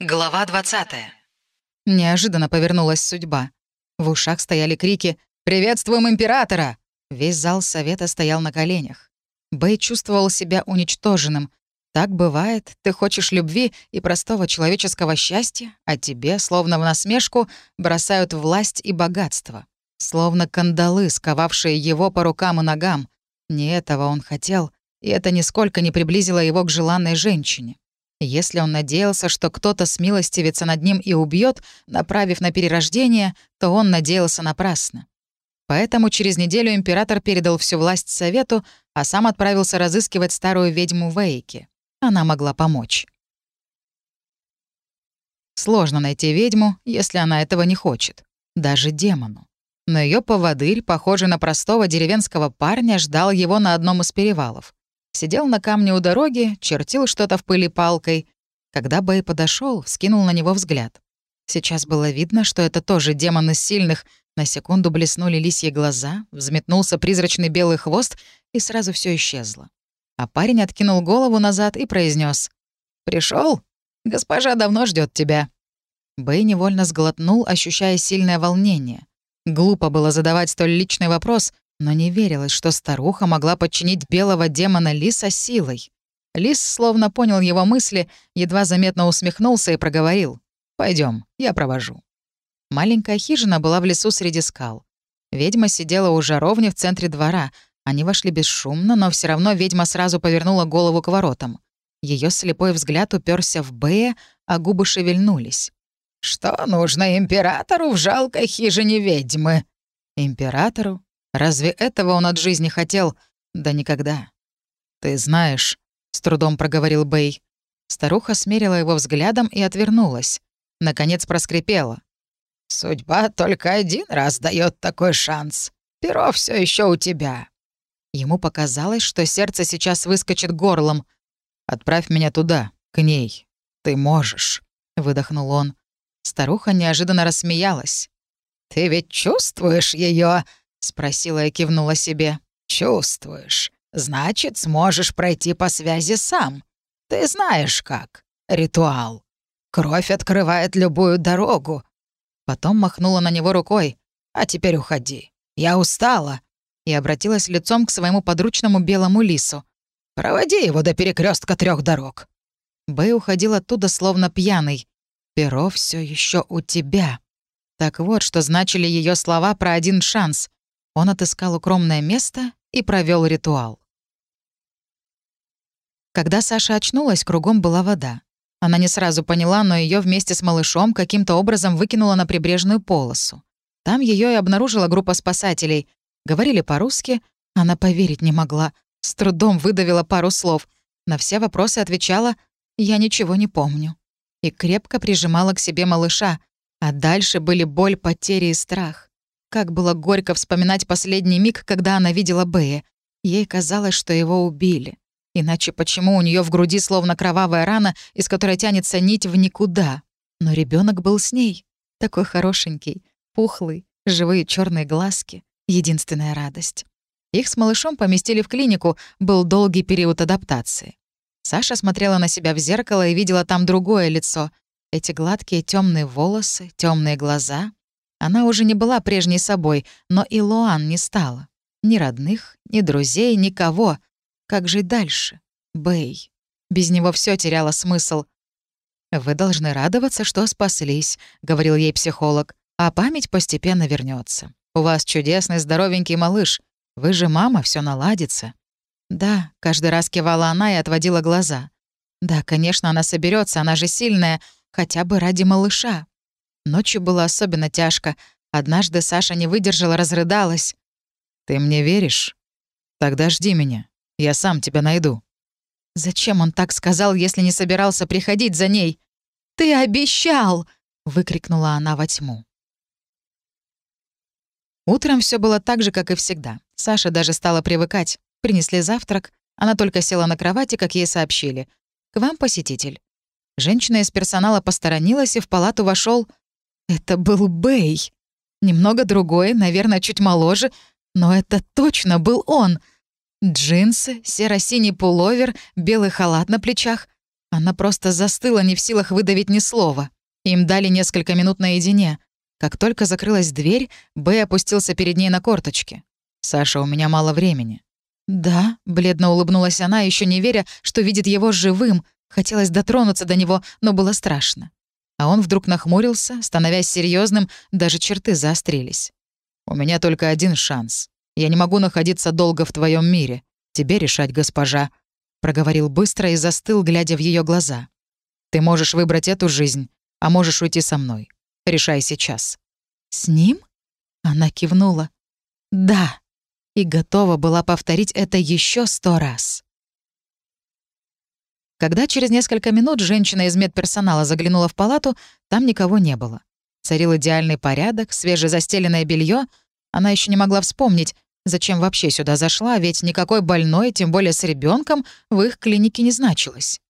Глава 20 Неожиданно повернулась судьба. В ушах стояли крики «Приветствуем императора!» Весь зал совета стоял на коленях. Бэй чувствовал себя уничтоженным. Так бывает, ты хочешь любви и простого человеческого счастья, а тебе, словно в насмешку, бросают власть и богатство. Словно кандалы, сковавшие его по рукам и ногам. Не этого он хотел, и это нисколько не приблизило его к желанной женщине. Если он надеялся, что кто-то смилостивится над ним и убьет, направив на перерождение, то он надеялся напрасно. Поэтому через неделю император передал всю власть совету, а сам отправился разыскивать старую ведьму Вейки. Она могла помочь. Сложно найти ведьму, если она этого не хочет. Даже демону. Но ее поводырь, похожий на простого деревенского парня, ждал его на одном из перевалов. Сидел на камне у дороги, чертил что-то в пыли палкой. Когда Бэй подошел, вскинул на него взгляд. Сейчас было видно, что это тоже демон из сильных. На секунду блеснули лисьи глаза, взметнулся призрачный белый хвост, и сразу все исчезло. А парень откинул голову назад и произнес: Пришел? Госпожа давно ждет тебя». Бэй невольно сглотнул, ощущая сильное волнение. Глупо было задавать столь личный вопрос, но не верилось, что старуха могла подчинить белого демона Лиса силой. Лис словно понял его мысли, едва заметно усмехнулся и проговорил. Пойдем, я провожу». Маленькая хижина была в лесу среди скал. Ведьма сидела у жаровни в центре двора. Они вошли бесшумно, но все равно ведьма сразу повернула голову к воротам. Ее слепой взгляд уперся в Бэя, а губы шевельнулись. «Что нужно императору в жалкой хижине ведьмы?» «Императору? Разве этого он от жизни хотел? Да никогда. «Ты знаешь», — с трудом проговорил Бэй. Старуха смерила его взглядом и отвернулась. Наконец проскрипела. «Судьба только один раз дает такой шанс. Перо все еще у тебя». Ему показалось, что сердце сейчас выскочит горлом. «Отправь меня туда, к ней. Ты можешь», — выдохнул он. Старуха неожиданно рассмеялась. «Ты ведь чувствуешь ее? — спросила и кивнула себе. «Чувствуешь. Значит, сможешь пройти по связи сам. Ты знаешь как. Ритуал. Кровь открывает любую дорогу». Потом махнула на него рукой. «А теперь уходи. Я устала». И обратилась лицом к своему подручному белому лису. «Проводи его до перекрестка трех дорог». Бэй уходил оттуда словно пьяный. «Перо все еще у тебя». Так вот, что значили ее слова про один шанс. Он отыскал укромное место и провел ритуал. Когда Саша очнулась, кругом была вода. Она не сразу поняла, но ее вместе с малышом каким-то образом выкинула на прибрежную полосу. Там ее и обнаружила группа спасателей. Говорили по-русски, она поверить не могла. С трудом выдавила пару слов. На все вопросы отвечала «Я ничего не помню». И крепко прижимала к себе малыша, а дальше были боль, потери и страх. Как было горько вспоминать последний миг, когда она видела Бэя. Ей казалось, что его убили. Иначе почему у нее в груди словно кровавая рана, из которой тянется нить в никуда? Но ребенок был с ней. Такой хорошенький, пухлый, живые черные глазки. Единственная радость. Их с малышом поместили в клинику, был долгий период адаптации. Саша смотрела на себя в зеркало и видела там другое лицо. Эти гладкие темные волосы, темные глаза, она уже не была прежней собой, но и Луан не стала. Ни родных, ни друзей, никого. Как жить дальше? Бэй. Без него все теряло смысл. «Вы должны радоваться, что спаслись», — говорил ей психолог. «А память постепенно вернется. У вас чудесный здоровенький малыш. Вы же мама, все наладится». «Да», — каждый раз кивала она и отводила глаза. «Да, конечно, она соберется, она же сильная, хотя бы ради малыша». Ночью было особенно тяжко. Однажды Саша не выдержала, разрыдалась. «Ты мне веришь? Тогда жди меня. Я сам тебя найду». Зачем он так сказал, если не собирался приходить за ней? «Ты обещал!» — выкрикнула она во тьму. Утром все было так же, как и всегда. Саша даже стала привыкать. Принесли завтрак. Она только села на кровати, как ей сообщили. «К вам посетитель». Женщина из персонала посторонилась, и в палату вошел это был Бэй. Немного другой, наверное, чуть моложе, но это точно был он. Джинсы, серо-синий пуловер, белый халат на плечах. Она просто застыла, не в силах выдавить ни слова. Им дали несколько минут наедине. Как только закрылась дверь, Бэй опустился перед ней на корточки. «Саша, у меня мало времени». «Да», — бледно улыбнулась она, еще не веря, что видит его живым. Хотелось дотронуться до него, но было страшно. А он вдруг нахмурился, становясь серьезным, даже черты заострились. «У меня только один шанс. Я не могу находиться долго в твоем мире. Тебе решать, госпожа», — проговорил быстро и застыл, глядя в ее глаза. «Ты можешь выбрать эту жизнь, а можешь уйти со мной. Решай сейчас». «С ним?» Она кивнула. «Да». И готова была повторить это еще сто раз. Когда через несколько минут женщина из медперсонала заглянула в палату, там никого не было. Царил идеальный порядок, свежезастеленное белье. Она еще не могла вспомнить, зачем вообще сюда зашла, ведь никакой больной, тем более с ребенком, в их клинике не значилось.